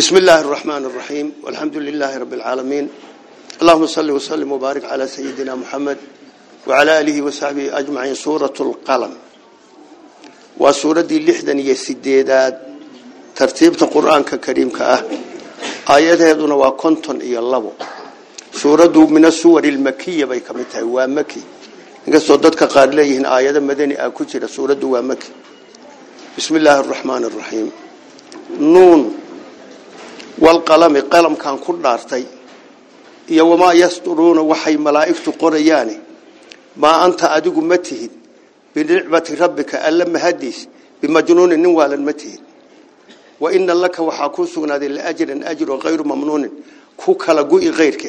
بسم الله الرحمن الرحيم والحمد لله رب العالمين اللهم صل وسلم وبارك على سيدنا محمد وعلى آله وصحبه أجمعين سورة القلم وسورة اللحدن يسديدات ترتيب القرآن ككريم كأه آياتها دون وكنتن إيا الله سورة من السور المكية بيكمتها ومكي نقصد ضدك قال ليهن آيات مدني أكتر سورة ومكي بسم الله الرحمن الرحيم نون والقلم قلم كان كل نارتي يوما يسترون وحي ملائكة قرياني ما أنت أدق متيه بنعمة ربك ألم هديس بمجنون النوال المتيه وإن لك وحاكوسنا ذي الأجر أجر غير ممنون كوك لقوء غيرك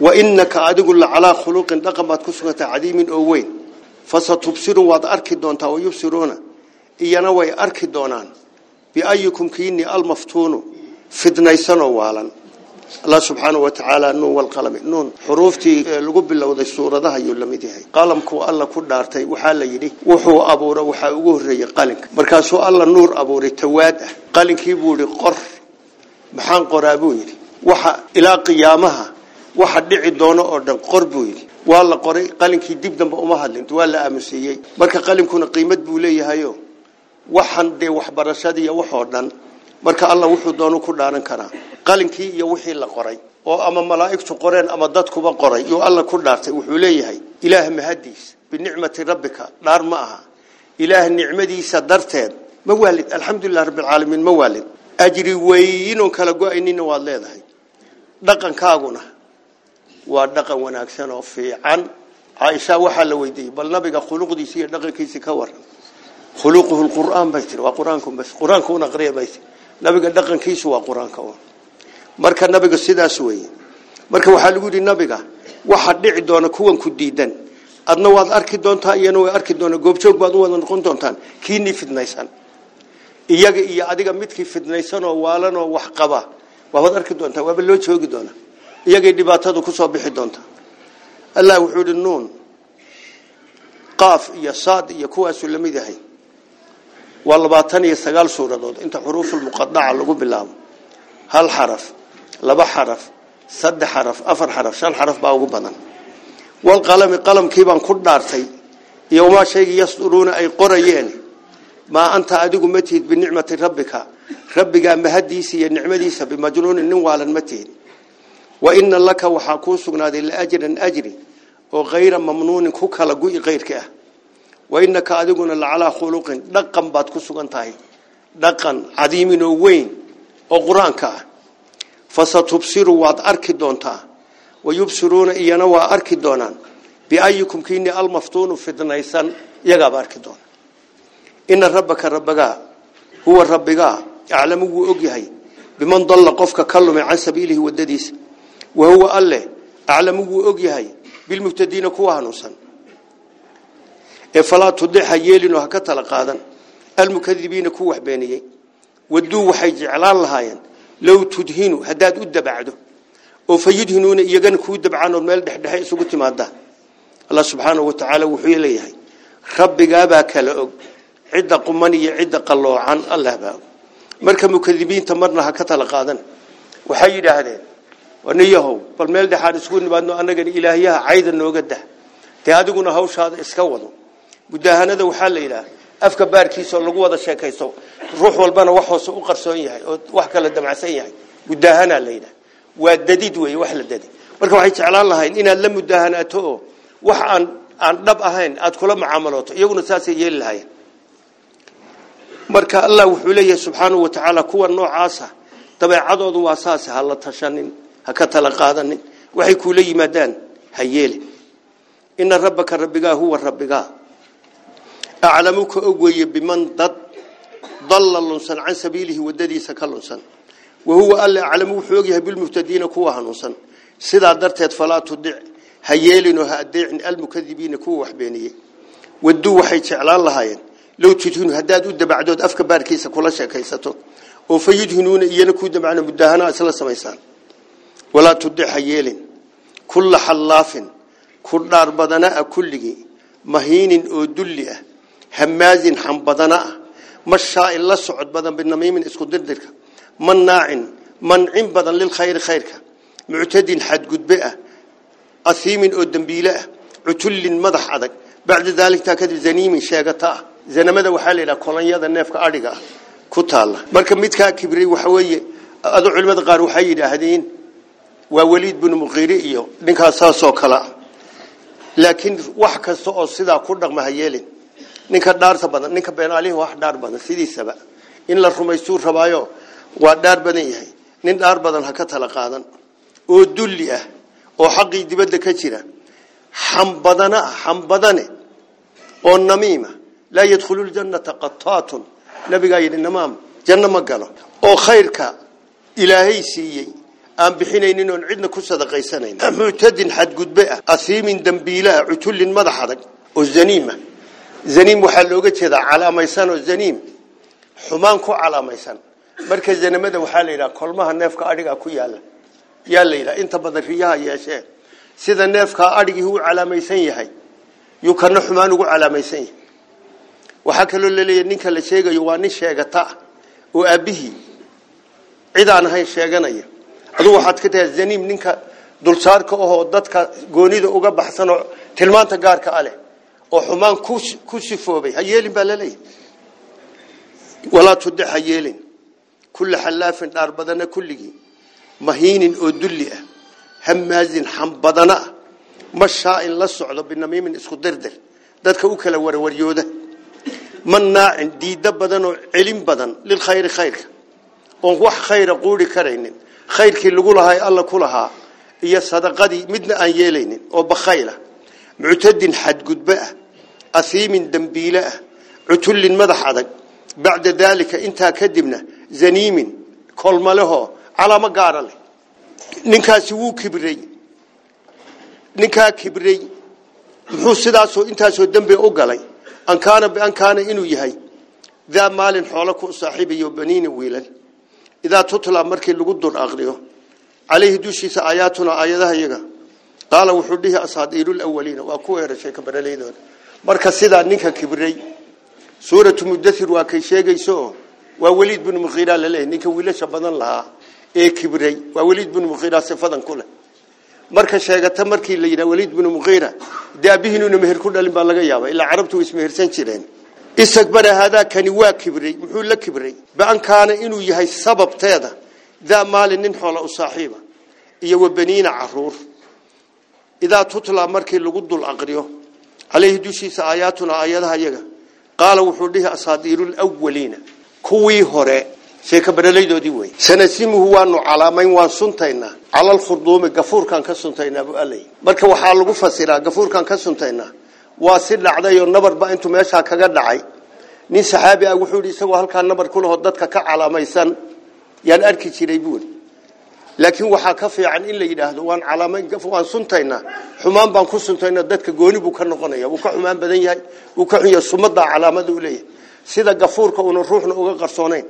وإنك أدق على خلوق نقمت كسنة عديم أوين فستبصر وضع أركدون تاويبصرون إيانا وي أركدونان بأيكم كيني المفتونو fidnaysan oo waalan allah subxaanau watacaala nuun walqalami nuun xuruuftii lagu bilowday suuradaha ayuu lamid yahay qalamku alla ku dhaartay waxaa la yidhi wuxuu abuura waxaa ugu horreeyey qalinka markaasuu alla nuur abuuray tawaad ah qalinkii buu yihi qor maxaan qoraabuu buu yidhi waxa ilaa qiyaamaha waxa dhici doono oo dhan qor buu yidhi waa la qoray qalinkii dib dambe uma hadlin waa la aamusiiyey marka qalinkuna qiimad buu leeyahayo waxan dee waxbarashadiiyo waxoo dhan marka alla wuxuu doono ku dhaaran kara qalinkii iyo wixii la qoray oo ama malaa'igtu qoreen ama ba qoray iyo alla ku dhaartay wuxuu leeyahay ilaah mahadiis ni'mati rabbika dhaar ma aha ilaah ni'madiisa darteed mawalid waalid rabbil alamin mawalid waalid ajri weyinun kala go'aynina waad leedahay dhaqankaaguna waa dhaqan wanaagsan oo fiican caaisha waxa la weydiiyey bal nabiga quluqdiisa iyo dhaqankiisa ka war quluquhu alquran bay wa quraankum bas quraankum una qariya nabiga dhaqankiisu waa qur-aanka marka nabiga sidaas weeye marka waxaa lagu yidhi nabiga waxaa dhici doona kuwan ku diidan adna waad arki doontaa iyana way arki doontaa goobjoog baad u wada noqon doontaan kiinii fidnaysan iyaga iyo adiga midkii fidnaysanoo waalanoo wax qaba waabaad arki doontaa waaba loo joogi doonaa iyagay dhibaatadu ku soo bixi doontaa allah wuxuu yidhi qaaf iyo saad iyo kuwaasuu la yahay waa labaatan iyo sagaal suuradood inta xuruufulmuqadaca lagu bilaabo hal xaraf laba xaraf saddex xaraf afar xaraf shan xaraf baa ugu badan walqalami qalamkiibaan ku dhaartay iyo umaa shaygii yasduruuna ay qorayeen maa anta adigu ma tihid binicmati rabbika rabbigaa mahadiisa iyo nicmadiisa bimajnuunin nin waalan ma tihid wa ina laka waxaa kuu sugnaaday laajran ajri oo kayra mamnuunin ku kala gu-i kayrka ah wainaka adiguna lacalaa khuluqin dhaqan baad ku sugan tahay dhaqan cadiimin oo weyn oo qur-aanka ah fasatubsiru waad arki doontaa wayubsiruuna iyana waa arki doonaan biayukum kiini almaftuunu fidnaysan iyagaaba arki doona ina rabbaka rabbagaa huwa rabbigaa aclamu wuu ogyahay biman dalla qofka ka lumay can sabiilihi wadadiisa wahuwa alleh aclamu wuu ogyahay bilmuhtadiina kuwa hanuunsan ee falaa tudixa yeelin oo ha ka tala qaadan almukadibiina ku wax beeniyey waduu waxay jeclaan lahaayeen low tudhinu haddaad u dabacdo oo fayudhinuuna iyagana kuu dabcaan oo meel dhexdhexe isugu timaadaan allah subxaanahu wa tacaala wuxuu leeyahay rabbigaabaa kala og cidda quman iyo cidda qalloocan allah baa og marka mukadibiinta marna ha ka tala qaadan waxay yidhaahdeen waniyahow bal meel dhexaan isugu nimaadno annagana ilaahyaha cayda nooga dah dee adiguna hawshaada iska wado mudaahanada waxaa la yidhaah afka baarkiisa oo lagu wada sheekaysto ruux walbana wax hoose u qarsoon yahay oo wax kala damacsan yahay mudaahanaa la yidhaah waa dadid weeye wax la dadi marka waxay jeclaan lahayn inaad la mudaahanaato wax aan aan dhab ahayn aad kula macaamaloto iyaguna saasay yeeli lahayen marka allah wuxuu leeyahay wa ta'ala kuwa noocaasa dabeecadoodu waa saas ha la tashanin ha ka tala qaadanin waxay kuula yimaadaan ha yeeli ina rabbaka rabbigaa huwa rabbigaa أعلم كأوي بمن ضد ضل اللنسان عن سبيله وددي سكالنسان وهو قال أعلم حوقه بالمهتدين كوها نسان سيدا درتت فلا تدع هيالين وهادعن المكذبين كو وحبينيه ودو waxay jeclaan lahaayeen law tidhun hadaad u dabacdood afka baarkiisa kula sheekaysato oo fayidhunuuna iyana ku dabacna mudahana isla sameeysan wala tudhiha yeelin kull halafin kul dar badana kulli mahinin oo dulli ah هماز حنبدنا مشاء الله سعد بدن بالنميم اسكو دردرك مناع منع بدن للخير خيرك معتد حد قدبئه أثيم أو بيلاء عتل مضح عدك بعد ذلك تكذب زنيم شاقطة زنمذا وحالي كولن يدا نافك أرقى كتال مركب ميتكا كبري وحوي أدو علمة قارو حيد أهدين ووليد بن مغيري إيو لنكا ساسو كلا لكن وحكا سؤال صدا كردق ما هيالين ninka dhaarta badan ninka beenaalihi wax dhaar badan sidiisaba in la rumaystuu rabaayo waa dhaar badan yahay nin dhaar badan ha ka tala qaadan oo dulli ah oo xaqii dibadda ka jira xambadana ah xambadane oo namiima laa yadkhulu ljannata qataatun nabigaa yidhi namaam janno ma galo oo khayrka ilaahay siiyey aan bixinaynin oon cidna ku sadaqaysanayn muctadin xadgudbe ah asiimin dembiilaha cutullin madax adag oo zaniima zaniim waxaa looga jeedaa calaamaysan oo zaniim xumaan ku calaamaysan marka zanamada waxaa la yidhaha kolmaha neefka adhigaa ku yaala yaa la yidhaha inta badan riyaha yeeshee sida neefkaa adhigii u calaamaysan yahay yuu kana xumaan ugu calaamaysan yahay waxaa kaloo laleeyahy ninka la sheegayo waa nin sheegata ah oo aabbihii cid aan ahayn sheeganaya adugu waxaad ka tahay zaniim ninka dulsaarka ahoo dadka goonida uga baxsanoo tilmaanta gaarka a leh oo xumaan ku sifoobay ha yeelin baa laleeyahay walaa tudix ha yeelin kulla xalaafin dhaar badana kulligii mahiinin oo dulli ah hamaazin xambadana ah mashaa'in la socdo binamiimin isku dirdir dadka u kala warwaryooda mannaacin diidda badan oo celin badan lilkhayri khayrka oon wax khayra quuri karaynin khayrkii lagu lahaa alla ku lahaa iyo sadaqadii midna aan yeelaynin oo bakhayla muctadin xadgudba ah أثيم دمبيلة عتل مدح بعد ذلك انت كدبنا زنيم كل ما له على مقار له نكا سوو كبري نكا كبري محوصدا سو انتا سو دمبي أغالي أن كان بأن كان إنو يهي ذا مال حولك صاحبي وبنين ويلة إذا تطلع مركي لقدر أغريه عليه دوشي سآياتنا آياتها يغا قال وحده أصادير الأولين وأكوه رشيك برليدون marka sida ninka kibray suuratu mudathir waa kay sheegayso waa waliid bin mughira la laleeyahay ninka wiilasha badan lahaa ee kibray waa waliid bin mughira sifadan kula marka sheegata markii la yiraahdo waliid bin mukhira daabihiinu meher ku dhalin baa laga yaabaa ilaa carabtu ismehersan jireen isagbar hada kani waa kibray wuxuu la kibray baan kaana inuu yahay sababteeda da maalin nin xoola u saaxiiba iyo wabaniina caruur idaa tutla markii lagu dul aqriyo عليه دوشيس آياتنا آياتها يغا قال وحوله أصادير الأولين كوي هوري شيك بدليدو دي وي سنسيمه وانو علامين وان سنتينا على الخرطوم غفور كان كسنتينا ابو علي marka waxa lagu fasiraa gafuurkan ka suntayna waa si dhacday oo nabar ba intu meesha kaga dhacay nin saxaabi ah wuxuu yiri isagoo halka nabar kula hod dadka ka calaamaysan yaan arki jiray buul لكن waxa ka fiican in la yiraahdo waan calaamayn waan suntayna xumaan baan ku suntayna dadka gooni buu ka noqonaya wuu ka xumaan badan yahay uu ka xunya sumada calaamada u leeyahay sida gafuurka uu ruuxna uga qarsoonayn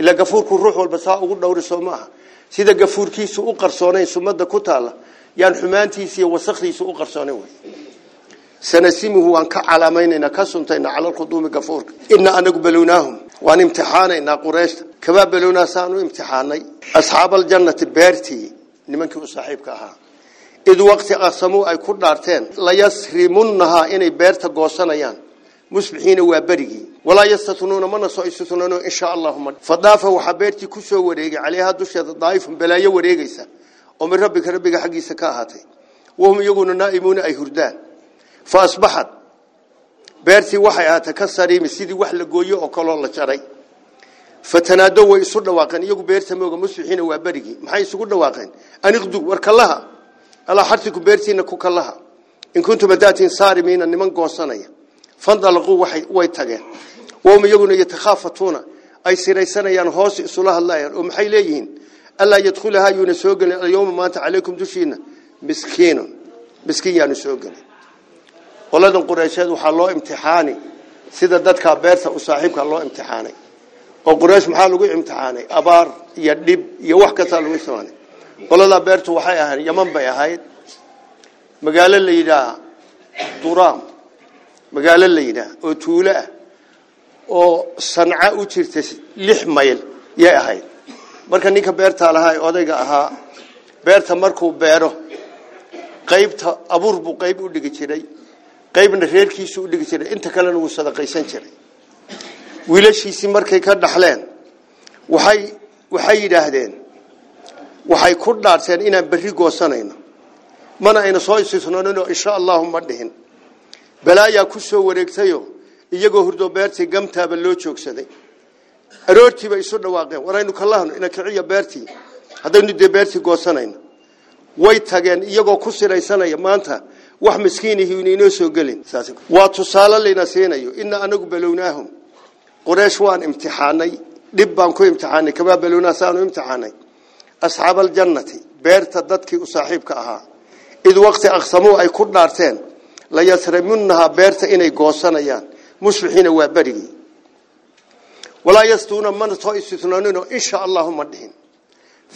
ila gafuurku ruux walba saa ugu dhowri soomaa sida gafuurkiisu u qarsoonayn sumada ku taala yaan xumaantiisii wasakhdiisu u qarsoonayn wey سنسيمه وانك على ميننا كسنت إن على القدوم قفورك إن أنا قبلوناهم وان امتحاني إن قريش كما بلونا سانو امتحاني أصحاب الجنة بيرتي لمن كيف صاحبك ها إذ وقت أقسموا أي كردارتين لا يسرمونها إني بيرتا قوسانيان مسبحين وابري ولا يستثنون من سوء استثنون إن شاء الله فضافة وحبيرتي كسو وريقي عليها دوشة ضايف بلا يوريقيسا ومن ربك ربك حقيسا كاهاتي وهم يقولون نائمون أي هردان فاصبحت beertii waxay ahaatay ka sariimi sidii wax la gooyo oo kaloo la jaray fatanaado way isu dhawaaqeen iyagu beerta mooga musbixiina waa berigii maxay isugu dhawaaqeen aniqdu war kalaha alaa xartiku beertiina ku kalaha in kuntum adaatiin saarimiina niman goosanaya fandalqu waxay way tageen wom iyaguna yatakhaafatuuna ay siraysanayaan hoos isula hadlayaan oo maxay leeyihiin alla yadkhulaha yuna soo galin al yawma maanta calaykum dushiina miskiinun miskiin yaanu soo galin qoladan quraysheed waxaa loo imtixaani sida dadka beerta u saaxiibka loo imtixaanay oo quraysh maxaa lagu imtixaanay abaar iyo dhib iyo wax kasta lagu imtixaanay qolada beertu waxay ahayd yaman bay ahayd magaalo la yiraahdo duraam magaalo la yiraahdo oo tuulo ah oo sanca u jirta 6 mayl yay ahayd marka ninka beerta lahaa odayga ahaa beerta markuu beero qaybta abuur buu qayb u dhigi jiray qaybna reerkiisu u dhigi jiray inta kalena wuu sadaqaysan jiray wiilashiisii markay ka dhaxleen waxay waxay yidhaahdeen waxay ku dhaarteen inaan berri goosanayno mana ayna soo isisnooninoo insha allahu ma dhihin balaayaa ku soo wareegtayo iyagoo hurdo beertii gamtaaba loo joogsaday aroortiiba isu dhawaaqeen waraynu kalahno ina kiciya beertii haddaynu dee beertii goosanayno way tageen iyagoo ku siraysanaya maanta wax miskiinihi inaynoo soo gelin waa tusaale layna siinayo ina anagu balownaahum quraysh waan imtixaanay dhib baan ku imtixaanay kamaa balownaah saanu imtixaanay asxaaba aljannati beerta dadkii u saaxiibka ahaa id waqti aqsamuu ay ku dhaarteen layasramunnahaa beerta inay goosanayaan musbixiina waa berigii walaa yastuuna mana soo istisnoonino insha allahuma dhihin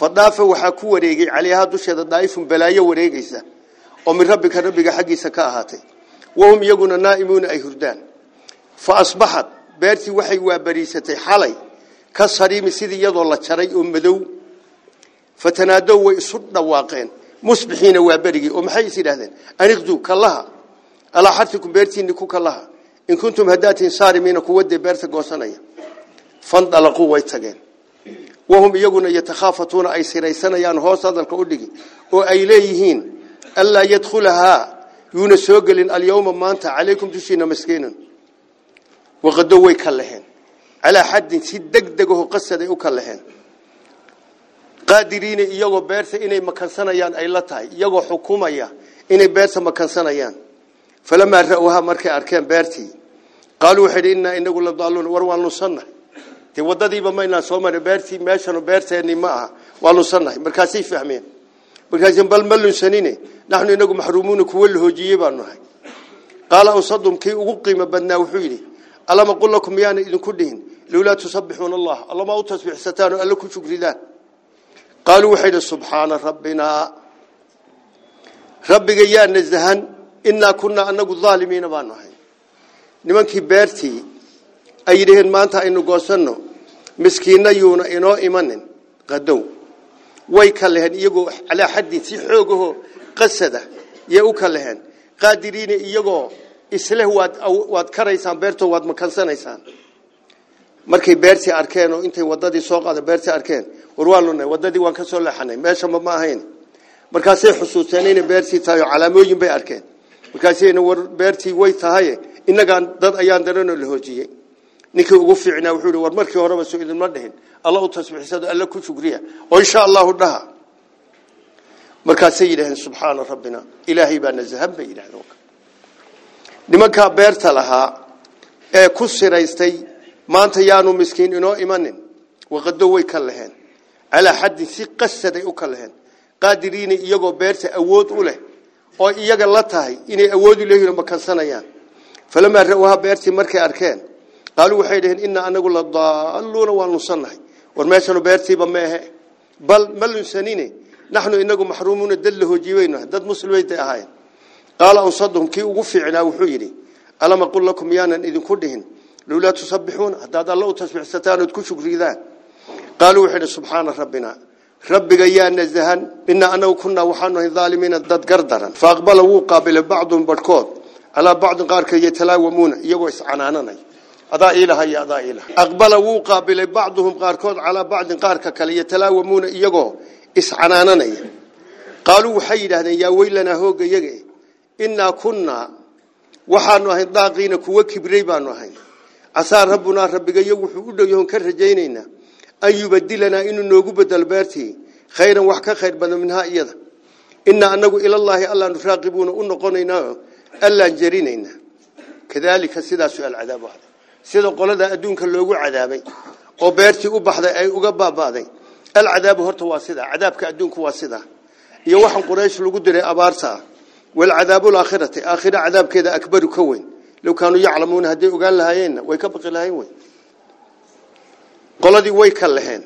fadaafa waxaa ku wareegay calayhaa dusheeda daaifun balaayo wareegaysa ومن ربك ربك حقي سكاهاتي وهم يقولون نائمون أي هردان فأصبحت بارتي وحي وبريستي حالي كالصريم سيدي يضو الله تشري أمدو فتنادوا ويصد نواقين مصبحين وبرقي ومحي سيدي هذين أنقذوا كالله ألا حرتكم بارتي إنكو كالله إن كنتم هداتين سارمين كودي بارتي قوصانيا فانطلقوا ويتقين وهم يقولون يتخافتون أي سيريسانيان هو صادر كأوليكي وأي ليهين ألا يدخلها يونا سوغل اليوم ما أنت عليكم تشينا مسكينا وغدوا يكلهن على حد سيدقدقه قصد يكلهن qaadiriina iyagoo beerta inay makansanayaan ay la tahay iyagoo xukumaya inay beerta makansanayaan falamaa ra'uuha markay arkeen beertii qaaluu waxay innaa inagu la daaluun war waan lunsannahay dee waddadiiba maynaan soo marin beertii meeshanu beerteennii ma aha waan lunsannahay markaasay fahmeen markaas bal ma lunsanine naxnu inagu maxruumuuna kuwa la hoojiyey baanuhay qaala unsadum kii ugu qiimo badnaa wuxuu yidhi alama qul lakum miyaana idinku dhihin lowlaa tusabbixuuna allah allama u tasbiixsataan oo alle ku shugridaan qaaluu waxay idhi subxaana rabbinaa rabbiga yaa nasahan innaa kunnaa anagu aalimiina baanuhay nimankii beertii ay yidhaheen maanta aynu goosanno miskiinna yuuna inoo imanin qadow way ka leheen iyagoo calaa xaddin si xoogaho qasada yay u ka leheen qaadiriina iyagoo isleh waad waad karaysaan beerto waad makansanaysaan markay beertii arkeen oo intay wadadii soo qaada beertii arkeen war waa lunay wadadii waan ka soo leexanay meesha ma ma ahayn markaasay xusuusteen inay beertii tahay oo calaamooyin bay arkeen markaasayna war beertii way tahay innagaan dad ayaan daranoo la hoojiyey ninkii ugu fiicnaa wuxuu yidhi war markii horeba so idinma dhihin alla u tasbiixsado alla ku shugriya oo insha allahu dhaha markaasay yidhaaheen subxaana rabbina ilaahay baa nazahan bay yidhahdeen nimankaa beerta lahaa ee ku siraystay maanta yaanu miskiin inoo imanin waqado way ka laheen calaa xaddin si qasaday u ka laheen qaadiriina iyagoo beerta awood u leh oo iyaga la tahay inay awood u leeyihin ma kansanayaan falamaa ra-uhaa beertii markay arkeen قالوا waxay dhaheen inna anagu la daaluna waa nusanahay war meeshanu beertiiba ma aha bal malusanine nahnu inagu mahrumuna dallahu jiwayna dad muslimayta ahay qala usadhum ki ugu fiicnaa wuxuu yiri alama qul lakum yaanan idin ku dhihin lawla tusabbihuna hadda allah tasbiixsataan ku shukriidaan qaaluu waxay subhana rabbina rabbiga yaa nazahan inna anagu kunna waxaanu dhaalimiina dad gardaran faaqbala wuu qaabila bacdun barkood ala bacd qaarka iyo talaawamuna iyagoo iscanaananay adaa ilahay adaa ilahay aqbala wuu qaabilay bacduhum qaarkood calaa bacdin qaarka kale yatalaawamuuna iyagoo iscanaananaya qaaluu waxay yidhaahdeen yaa weylanaa hooga iyaga innaa kunnaa waxaanu ahayn daaqiina kuwa kibray baanu ahayn casaa rabbunaa rabbigayo wuxuu u dhowyahoon ka rajaynaynaa an yubadilanaa inuu noogu bedelo beertii khayran wax ka khayr badan minhaa iyada inaa anagu ilallaahi allaanu raaqibuuna u noqonaynaa allaan jerinayna kadaalika sidaasu alcadaab ahda sida qolada adduunka loogu cadaabay oo beertii u baxday ay uga baabaaday alcadaabu horta waa sida cadaabka adduunku waa sida iyo waxaan quraysh lagu diray abaarta wal cadaabu aakhirati aakhira cadaabkeeda akbaru ka weyn law kaanu yaclamuun hadii ogaan lahaayeen way ka baqi lahayn way qoladii way ka laheen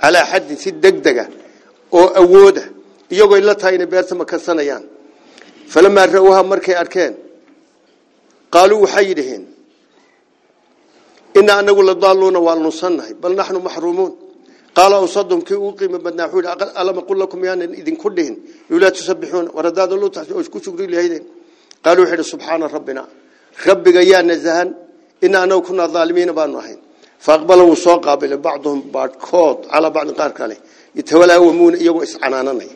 ala hadd si degdega oo awooda iyagoo ila taayna beerta ma kansanayaan falama rawaha markay arkeen qaaluu waxay yidhiin إنا أنقول للضالون والنصنه بل نحن محرومون قال أصدهم كي أقيم بدنا حول ألم أقول لكم يعني إذن كلهن يلا تسبحون ورداد الله تحت أشكو شكري لهذين قالوا حين سبحان ربنا رب قيان الزهن إنا أنا كنا ظالمين بانوحين فأقبلوا وصاقا بل بعضهم بعد كود على بعض قار كان يتلاومون يو إسعنانني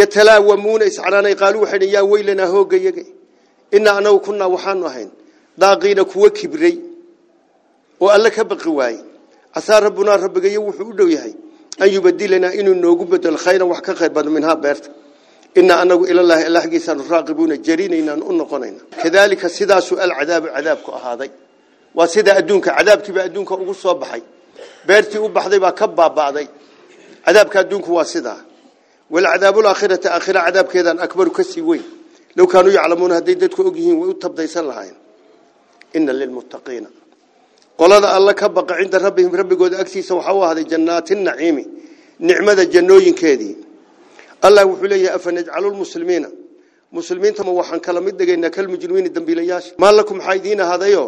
يتلاومون إسعنانني قالوا حين يا ويلنا هوق يجي إنا أنا كنا وحانوحين داقين كوكبري oo alle ka baqi waayey asaa rabbunaa rabbigayo wuxuu u dhow yahay an yubadilanaa inuu noogu bedelo khayran wax ka khayr badan minhaa beerta inaa anagu ilallaahi alla xaggiisaanu raaqibuuna jarinaynaan u noqonayna kadaalika sidaasuu alcadaabu cadaabku ahaaday waa sidaa adduunka cadaabkiibaa adduunka ugu soo baxay beertii u baxday baa ka baaba'day cadaabka adduunku waa sidaa walcadaabu laakhirati aakhira cadaabkeedaan akbaru kasii weyn low kaanuu yaclamuuna hadday dadku ogyihiin way u tabdaysan lahayn ina lilmuttaqiina qolada alla ka baqa cinda rabbihim rabbigooda agtiisa waxa u ahday jannaatin naciimi nicmada jannooyinkeedii allah wuxuu leeyahay afanajcalu lmuslimiina muslimiinta ma waxaan kala mid dhigaynaa kalmujrimiina dambiilayaasha maa lakum maxaa idiin ahadayo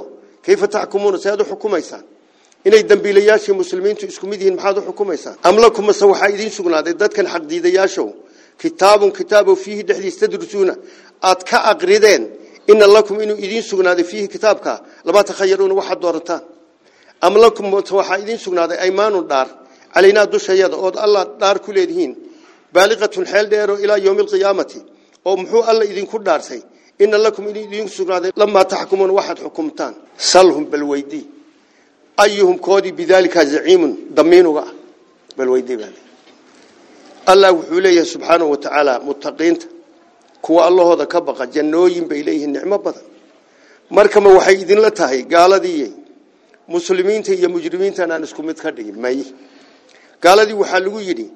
kayfa taxkumuuna si aad u xukumaysaan inay dambiilayaashii muslimiintu isku mid yihiin maxaad u xukumaysaan am lakum mase waxaa idiin sugnaaday dadkan xaqdiidayaashow kitaabun kitaabow fiihi dhexdiisa tadrusuuna aad ka aqrideen ina lakum inuu idiin sugnaaday fiihi kitaabka lamaa takhayaruuna waxaad doorataan am lakum waxaa idiin sugnaaday aymaanu dhaar calaynaa dushayada ood Allah dhaar ku leedihiin baaliqatun xeel dheero ilaa yowmi alqiyaamati oo muxuu alla idinku dhaarsay ina lakum idiin sugnaaday lamaa taxkumuun waxaad xukumtaan salhum balweydii ayuhum koodii bidalika zaciimun damiinuga ah balweydiibaa allah wuxuu leeyahay subxaanahu wa ta'ala mutaqiinta kuwa allahooda ka baqa jannooyin bay leeyihiin nicmo badan markama waxay idinla tahay gaaladiiy muslimiinta iyo mujrimiintana aan isku mid ka dhigin may gaaladii waxaa lagu yidhi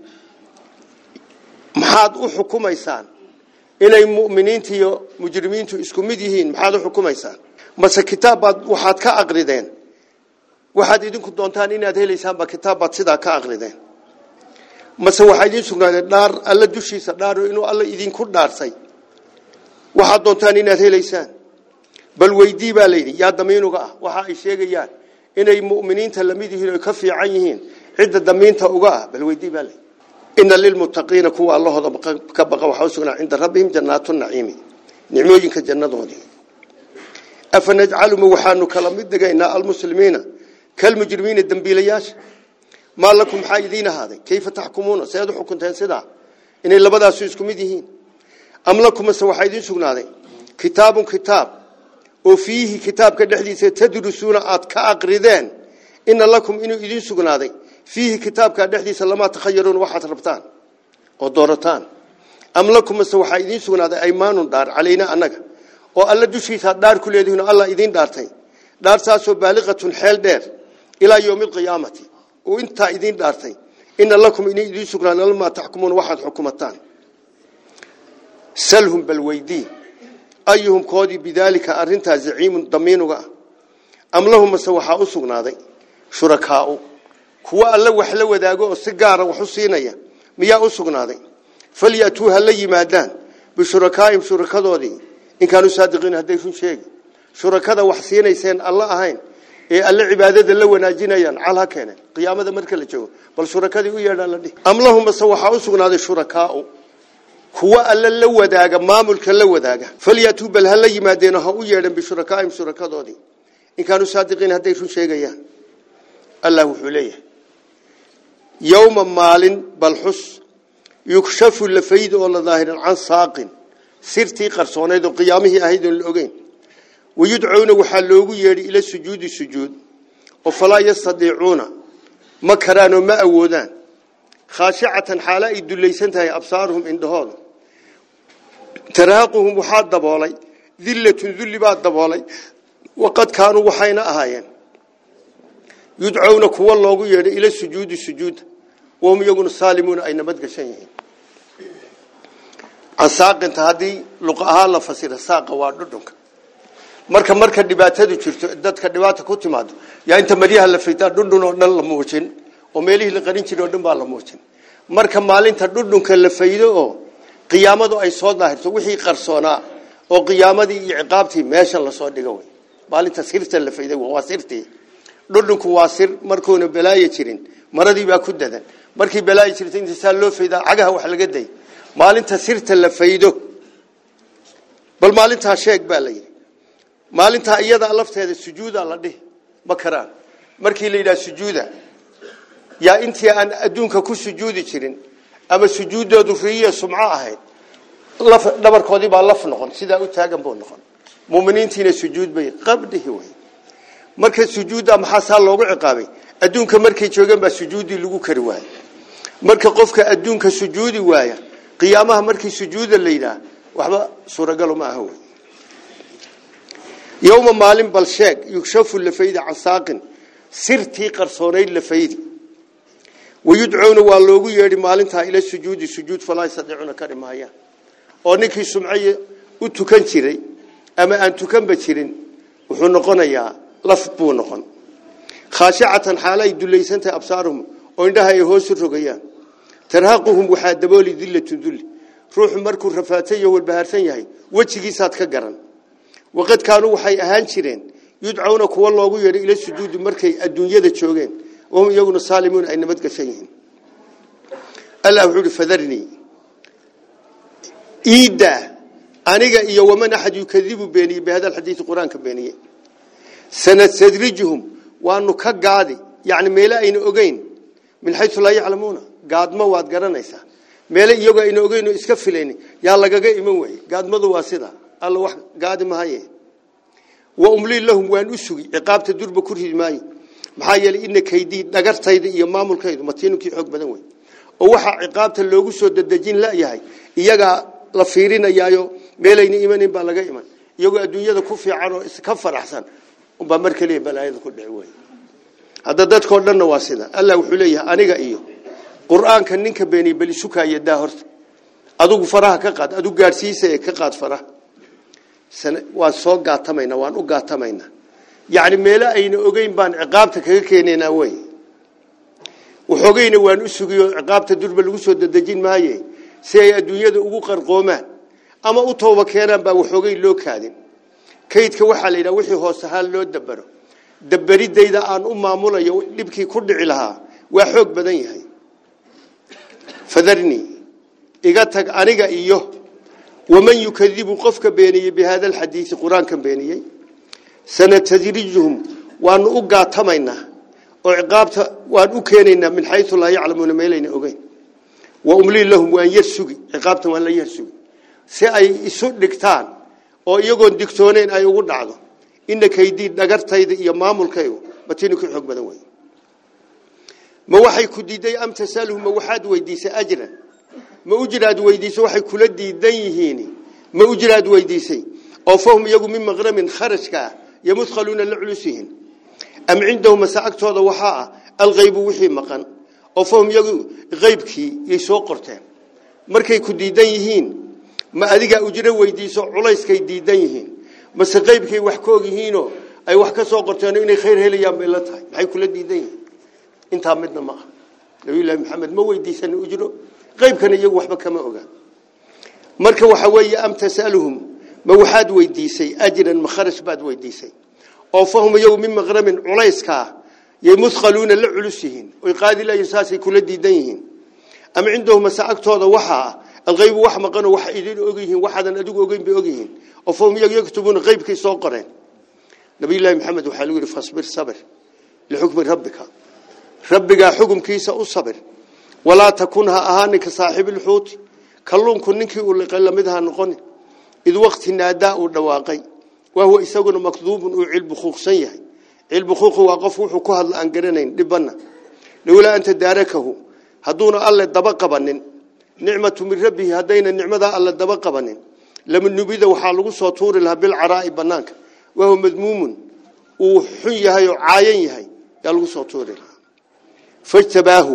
maxaad u xukumaysaan inay mu'miniinta iyo mujrimiintu isku mid yihiin maxaad u xukumaysaan mase kitaabbaad waxaad ka aqrideen waxaad idinku doontaan inaad helaysaanba kitaabbaad sidaa ka aqrideen mase waxaa idiin sugnaadeen dhaar alla dushiisa dhaaro inuu alla idinku dhaarsay waxaad doontaan inaad helaysaan bal weydii baa layidhi yaa damiinuga ah waxa ay sheegayaan inay mu'miniinta lamid yihiin oo ka fiican yihiin cidda damiinta uga ah bal weydii baa leh inna lilmuttaqiina kuwa allahooda ka baqa waxaa u sugnaa cinda rabbihim jannaatu naciimi nicmooyinka jannadoodii afanajcaluma waxaanu kala mid dhigaynaa almuslimiina kalmujrimiina dembiilayaasha maa lakum maxaa idiin ahaaday kayfa taxkumuuna seed u xukunteen sidaa inay labadaasu isku mid yihiin am lakum mase waxaa idiin sugnaaday kitaabun kitaab وفيه كتاب كدحديس تدرسون عاد كأقردين إن لكم إنه إذن سقنا ذي فيه كتاب كدحديس لما تخيرون واحد ربطان ودورتان أم لكم السوحة إذن سقنا ذي أيمان دار علينا أنك وألا جشيسا دار كل يدهن الله إذن دارتين دار ساسو بالغة حال دير إلى يوم القيامة وإنتا إذن دارتين إن لكم إنه إذن سقنا لما تحكمون واحد حكومتان سلهم بالويدين ayuhum koodii bidaalika arintaa zaciimun damiinuga am lahumase waxaa u sugnaaday shurakaau kuwa alle wax la wadaago oo si gaara wax u siinaya miyaa u sugnaaday falyatuu ha la yimaadaan bishurakaa'im shurakadoodii in kaanuu saadiqiin hadday run sheegi shurakada wax siinayseen alla ahayn ee alle cibaadada la wanaajinayaan cal ha keene qiyaamada marka la joogo bal shurakadii u yeedhaan la dhihi am lahumase waxaa u sugnaaday shurakaau kuwa alla la wadaaga maamulka la wadaaga falyatu bal hal yimaadeen ha u yeedhan bishurakaayim shurakadoodi in kaanu saadiqiin haday run sheegayaan allah wuxuu leeyahay yawma maalin bal xus yukshafu la fayd oo la daahiran can saaqin sirtii qarsooneed oo qiyaamihii ahayd oon la ogeyn wayudcowna waxaa loogu yeedhi ila sujuudi sujuud oo falaa yastadiicuuna ma karaanoo ma awoodaan khaashicatan xaala ay dulaysan tahay absaaruhum indhahooda taraaquhum waxaa daboolay dillatun dulli baa daboolay waqad kaanuu waxayna ahaayeen yudcowna kuwa loogu yeedhay ila sujuudi sujuuda wahum iyaguna saalimuuna ay nabadgashan yihiin ansaaqinta haddii luq la fasiro saaqa waa dhudhunka marka marka dhibaatadu jirto dadka dhibaata ku timaado yaa inta maryaha la fitaa dhudhun oo la muujin oo meelihii la qarin jira o baa la muujin marka maalinta dhudhunka la faydo oo qiyaamadu ay soo daahirto wixii qarsoonaa oo qiyaamadii iyo ciqaabtii meesha la soo dhigo way maalinta sirta la fayday waa sirtii dhudhunku waa sir markoona balaaye jirin maradii baa ku dadan markii balaaye jirtay inta saa loo faydaa cagaha wax laga day maalinta sirta la faydo bal maalinta sheeg baa la yiri maalinta iyada lafteeda sujuuda la dhih ma karaan markii la yiraahdo sujuuda yaa intii aan adduunka ku sujuudi jirin ama sujuudoodu fiiya sumca ahayd laf dhabarkoodii baa laf noqon sidaa u taagan buu noqon muuminiintiina sujuud bay qabdhihi way marka sujuudda maxaa saa loogu ciqaabay adduunka markay joogeen baa sujuuddii lagu kari waayay marka qofka adduunka sujuudi waaya qiyaamaha markii sujuuda la yidhaah waxba suuragaloma aha wey yowma maalin bal sheeg yugshafu lafaydi can saaqin sirtii qarsoonayd lafaydi wayudcuuna waa loogu yeedhi maalintaa ila sujuudi sujuud falaa yastadicuuna kari maayaan oo ninkii sumcay u tukan jiray ama aan tukanba jirin wuxuu noqonayaa laf buu noqon khaashacatan xaalo ay dulaysantahay absaaruhum oo indhaha ay hoosu rogayaan tarhaquhum waxaa dabooli dillatun dulli ruuxu markuu rafaadsan yaho walbahaarsan yahay wejigiisaad ka garan waqad kaanuu waxay ahaan jireen yudcawna kuwa loogu yeedho ila sujuudi markay adduunyada joogeen وهم يقولون سالمون أي نبدك شيئين ألا وحول فذرني إيدا أنيقا إيا ومن أحد يكذب بيني بهذا الحديث القرآن كبيني سنتدرجهم وأنه كقاضي يعني ميلا إن أغين من حيث لا يعلمون قاد ما واد قرانيسا ميلا إيوغا إن أغين إسكفلين يالا قاقا إمان وي قاد ماذا واسدا الله وح قاد ما هايه وأملي لهم وأن أسوي عقابة الدرب كره المايه maxaa yeelay ina kaydii dhagartayda iyo maamulkaydu matiinunkii xoog badan wey oo waxaa ciqaabta loogu soo dadejin layahay iyagaa la fiirinayaayo meelayna imanin baa laga iman iyagoo adduunyada ku fiican oo iska faraxsan umbaa mar keliya balaayada ku dhici wey hadda dadkao dhanna waa sida allah wuxuu leeyahay aniga iyo qur-aanka ninka beeni belisukaaya daa horta adugu faraha ka qaad adigu gaadhsiisa ee ka qaad faraha waa soo gaatamayna waan u gaatamayna yani meelo ayna ogeyn baan ciqaabta kaga keenaynaa wey waxoogeyna waan u sugiyo ciqaabta durba lagu soo dadejin maaye si ay adduunyada ugu qarqoomaan ama u tooba keenaan baa waxoogeyn loo kaadin kaydka waxaa la yidhaha wixii hoos ahaan loo dabaro daberidayda aan u maamulayo dhibkii ku dhici lahaa waa xoog badan yahay fadarnii iga tag aniga iyo waman yukadibu qofka beeniyey bi haada alxadiidi qur-aankan beeniyey sanatadrijuhum waanu u gaatamaynaa oo ciqaabta waan u keenaynaa min xayu laa yaclamuuna meelayna ogeyn wa umlii lahum waan yar sugi ciqaabta waan la yar sugi si ay isu dhigtaan oo iyagoon digtooneyn ay ugu dhacdo ina kaydii dhagartayda iyo maamulkaygu batinu ka xoog badan wey ma waxay ku diiday am tasaaluhu ma waxaad weydiisay ajran ma ujraad weydiisay waxay kula diidan yihiin ma ujraad weydiisay oo fahum iyagu min maqramin kharajka ah يمثلون لعلسهم أم عندهم مساعدت هذا وحاء الغيب وحي مقن وفهم يقول غيبك يسوق قرتين مركي كديدان يهين ما أدقى أجرى ويديسو عليس كيديدان يهين بس غيبك وحكوك يهينو أي وحكا سوق أنا إني خير هليان بإلتها هاي كل ديدان يهين انت عمدنا معه نبي الله محمد ما ويديسان أجرى غيب كان يقول وحبا كما أقال مركي وحوي أم تسألهم ma waxaad weydiisay ajran makharash baad weydiisay oo fahum yawmin maghramin culayska yay mudkhaluuna la culus yihiin oy qaadi laayihin saasay kula diidan yihiin ama cindahum masaagtooda waxaa alqaybu wax maqano wax idin og yihiin waxaadan adigu ogeyn bay og yihiin oo fahum yaktubuuna qaybkay soo qoreen nabiy laahi maxamed waxaa lagu yidhi fasbir sabir lixukmi rabbika rabbigaa xukumkiisa u sabir walaa takun ha ahaa ninka saaxiibilxuuti kalluunku ninkii uu liqay lamid ha noqonin id waqti naadaa uu dhawaaqay wahuwa isaguna makduubun uu cilbukhuuqsan yahay cilbukhuuqu waa qof wuxuu ku hadla aan garanayn dhibanna lowlaa an tadaarakahu hadduuna alle daba qabanin nicmatu min rabbihi haddayna nicmadaa alle daba qabanin lamanubida waxaa lagu soo tuuri lahaa bilcaraa'i banaanka wahuwa madmuumun uu xun yahay oo caayan yahay yaa lagu soo tuuri lahaa fajtabaahu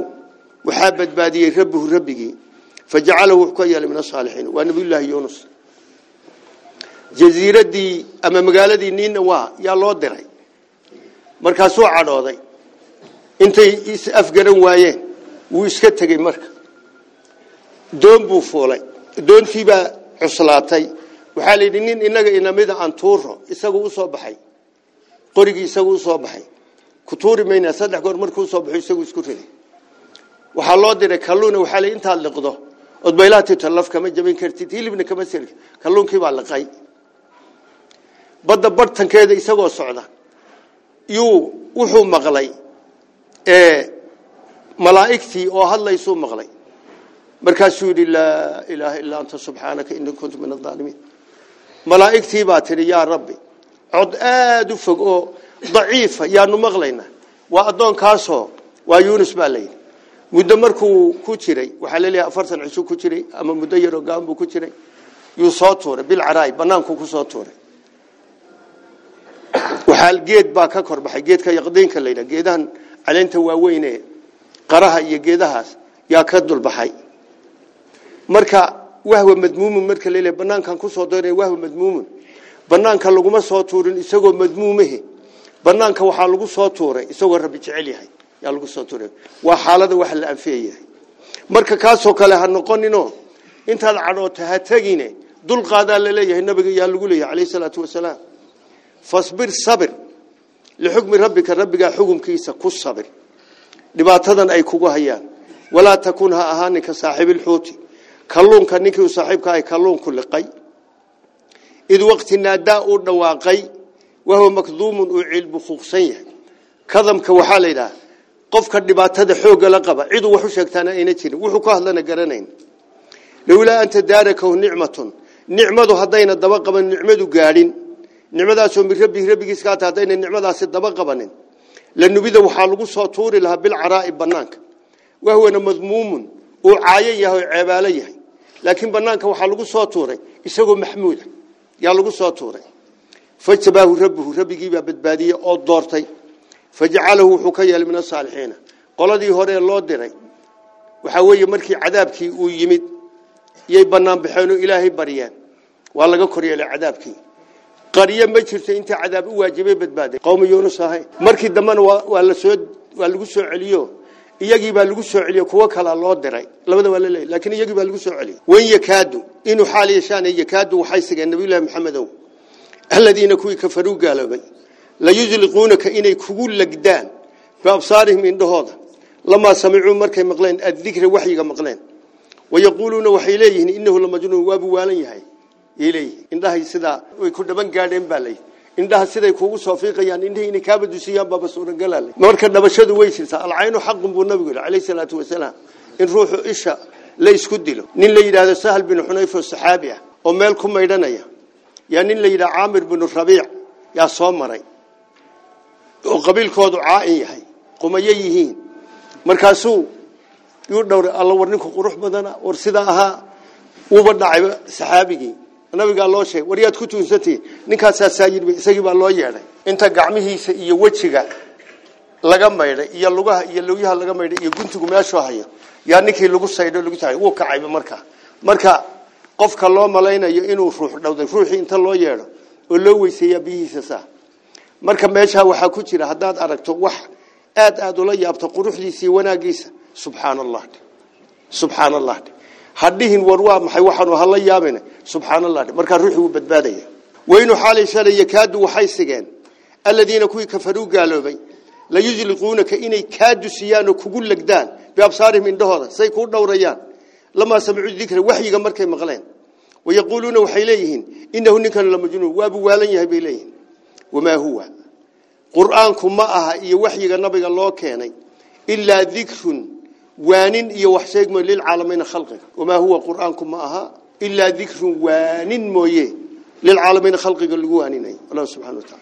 waxaa badbaadiyey rabbuhu rabbigii fajacalahu wuxuu ka yeelay min asaalixiin waa nabiyullaahi yuunus jasiiradii ama magaaladii nina waa yaa loo diray markaasuu cadhooday intay is-afgaran waayeen wuu iska tegey marka doon buu fuulay doontii baa cuslaatay waxaa la yidhi nin inaga inamida aan tuuro isagu usoo baxay qorigii isagu usoo baxay ku tuuri maynaa saddex goor markuu usoo baxo isagu isku riday waxaa loo diray kalluuna waxaa la intaad liqdo ood baylaha kama jabin kartid hilibna kama seri kalluunkii baa liqay badda bartankeeda isagoo socda yuu wuxuu maqlay malaa'igtii oo hadlaysuu maqlay markaasuu yidhi laa ilaaha illaa anta subxaanaka ini kuntu min aaalimiin malaa'igtii baa tidhi yaa rabbi cod aada u fog oo daciifa yaanu maqlaynaa waa addoonkaasoo waa yunis baa layidhi muddo markuu ku jiray waxaa laleeyahay afartan cisho ku jiray ama muddo yaroo gaan buu ku jiray yuu soo tuuray bilcaraay banaanku ku soo tuuray waxaal geed baa ka korbaxay geedka yaqdiinka layna geedahan caleenta waaweyne qaraha iyo geedahaas yaa ka dulbaxay marka wahwa madmuumun marka leele banaankan ku soo doonay wahwa madmuumun banaanka laguma soo tuurin isagoo madmuumahi banaanka waxaa lagu soo tuuray isagoo rabbi jecel yahay yaa lagu soo tuuray waa xaalada wax la anfiyayahay marka kaasoo kale ha noqonino intaad cadhoota ha tegine dulqaadaa la leeyahay nabiga yaa lagu leeyahay calayhi salaatu wasalaam fasbir sabir lixukmi rabbika rabbigaa xukumkiisa ku sabir dhibaatadan ay kugu hayaan walaa takun ha ahaa ninka saaxiibilxuuti kalluunka ninkii saaxiibka ay kalluun ku liqay id waqti naadaa uu dhawaaqay wahuwa makduumun uu cilbukuuqsan yahay kadamka waxaa la yidhaha qofka dhibaatada xoogga la qaba ciduu wax u sheegtaana ayna jirin wuxuu ku hadlana garanayn lowlaa an tadaarakahu nicmatun nicmadu haddayna daba qaban nicmadu gaadhin nicmadaasoo min rabbihi rabbigiis ka taata inay nicmadaasi daba qabanin la nubida waxaa lagu soo tuuri lahaa bilcaraa'i banaanka wahwana madmuumun uu caayan yahay oo ceebaalo yahay laakiin banaanka waxaa lagu soo tuuray isagoo maxmuuda yaa lagu soo tuuray fajtabaahu rabbuhu rabbigiibaa badbaadiyey oo doortay fajacalahu wuxuu ka yeelay min asaalixiina qoladii hore loo diray waxaa weeye markii cadaabkii uu yimid iyay banaan baxeen oo ilaahay baryeen waa laga koryeelay cadaabkii qariyo ma jirto inta cadaab u waajibay badbaaday qowmi yunus ahay markii dambana waa la soo waa lagu soo celiyo iyagii baa lagu soo celiyo kuwa kala loo diray labada waa la leeyahay laakiin iyagii baa lagu soo celiyo wan yakadu inuu xaal yeeshaan yakadu waxay sageen nabi ilaahay maxamedow alladina kuwi kafaru gaalabay la yuzliqunaka inay kugu lagdaan baabsaarihim indhahooda lama samicuu markay maqleen adikra waxyiga maqleen wayaquluna waxay leeyihiin innahu lamajnuun waa buu waalan yahay إليه إنها سدى ويكون من قادم بالي إنها سدى كوكو صوفيقا يعني إنه إني كابد يسيان بابا سورا قلالي مركا نبشد ويسلسا العين حق بالنبي قول عليه الصلاة والسلام إن روحه إشاء ليس كدلو نين ليدا هذا سهل بن حنيف والصحابية ومالكم ميدانيا يعني نين ليدا عامر بن الربيع يا صومري وقبيل كودو عائي هاي قم ييهين مركاسو يقول الله ورنكو قروح بدنا ورسدها وبدعي صحابيين nabigaa loo sheegay waryaad ku tuunsantay ninkaasaa saayidba isagii baa loo yeedhay inta gacmihiisa iyo wejiga laga maydhay iyo lugaha iyo lugyaha laga maydhay iyo guntigu meeshuu hayo yaa ninkii lagu saydho lagu taay wuu kacayba markaa marka qofka loo malaynayo inuu ruux dhowday ruuxii inta loo yeedho oo loo weyseeyaa biyihiisa saa marka meeshaa waxaa ku jira haddaad aragto wax aad aad ula yaabto quruxdiisa iyo wanaagiisa subxaan allah subxaan allah ha dhihin war waa maxay waxaanu hala yaabin سبحان الله مركا روحي وبدبادية وين حالي شالي يكادوا وحيسجان الذين كوي كفروا قالوا بي لا يزلقونك إني كادوا سيان وكقول لك دان بأبصارهم من دهورة سيكون نوريان لما سمعوا ذكر وحي مركا مغلين ويقولون ليهن إنه لما لمجنون وابو والن يهب إليهن وما هو قرآن ما أها يوحي وحي النبي الله كاني إلا ذكر وانين يوحي وحسيق للعالمين خلقه وما هو قرآن ما أها إلا ذكر وان مويه للعالمين خلقك اللقوانين الله سبحانه وتعالى